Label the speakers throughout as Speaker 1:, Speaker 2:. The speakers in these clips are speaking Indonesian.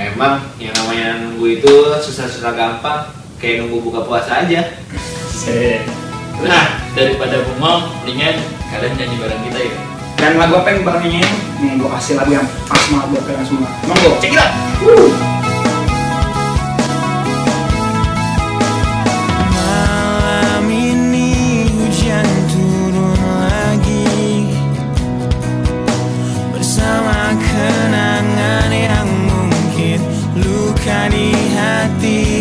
Speaker 1: Emang yang namanya nunggu itu susah-susah gampang, kayak nunggu buka puasa aja.
Speaker 2: Nah, daripada ngomong, mendingan kalian nyanyi bareng kita ya.
Speaker 3: Dan lagu apa yang bareng ini? Nih, gue kasih lagu yang asma banget buat kalian semua. Monggo,
Speaker 4: check. at the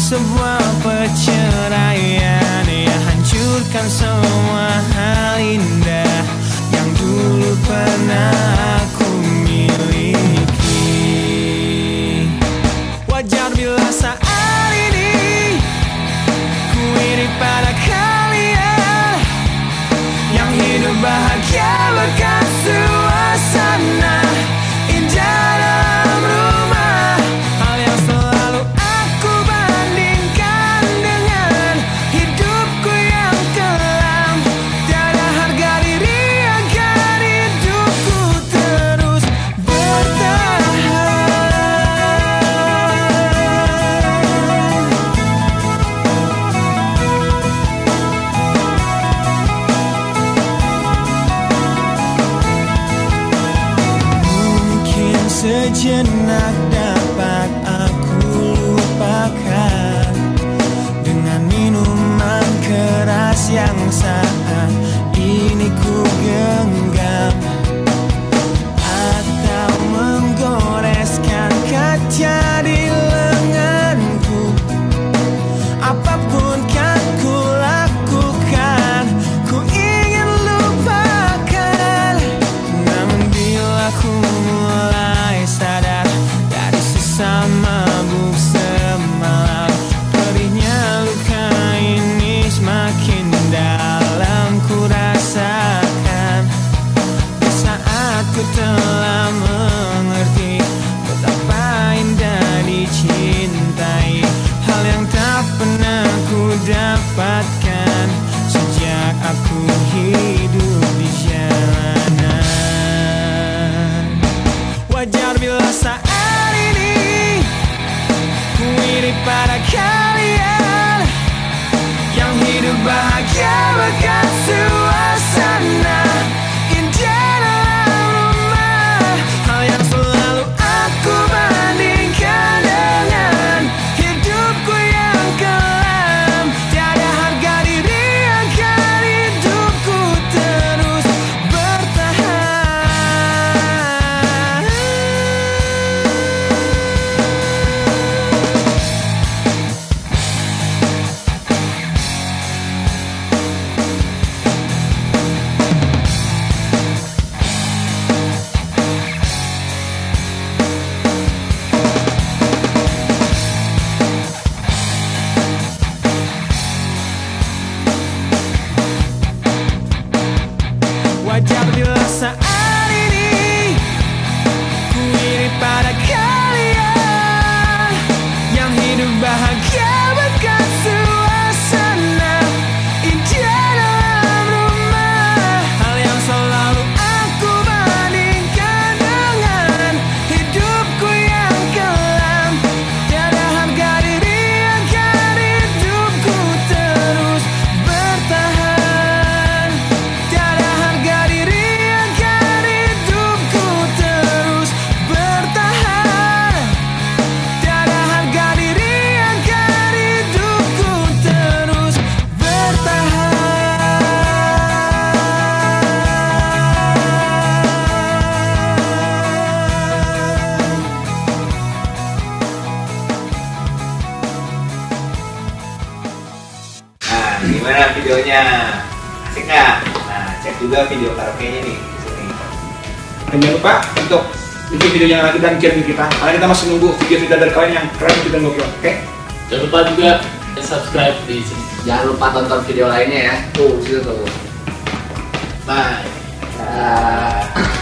Speaker 4: sebuah perceraian. Ya hancurkan semua hal indah Yang dulu pernah aku miliki. Wajar bila saat Sejenak dapat aku lupakan Dengan minuman keras yang saya dapatkan sejak aku hidup di jalanan. Wajar bila saat ini ku ini pada kalian Yang hidup bahagia bekas
Speaker 1: Tuhan gimana videonya. Asik nggak? Nah cek juga video karaoke-nya nih di sini.
Speaker 3: Dan jangan lupa untuk bikin videonya lagi dan kirim kita. Karena kita masih nunggu video-video dari kalian yang keren dan gokil oke? Okay?
Speaker 2: jangan lupa juga subscribe di sini.
Speaker 5: Jangan lupa tonton video lainnya ya. Tuh situ tuh.
Speaker 2: Bye,
Speaker 5: bye.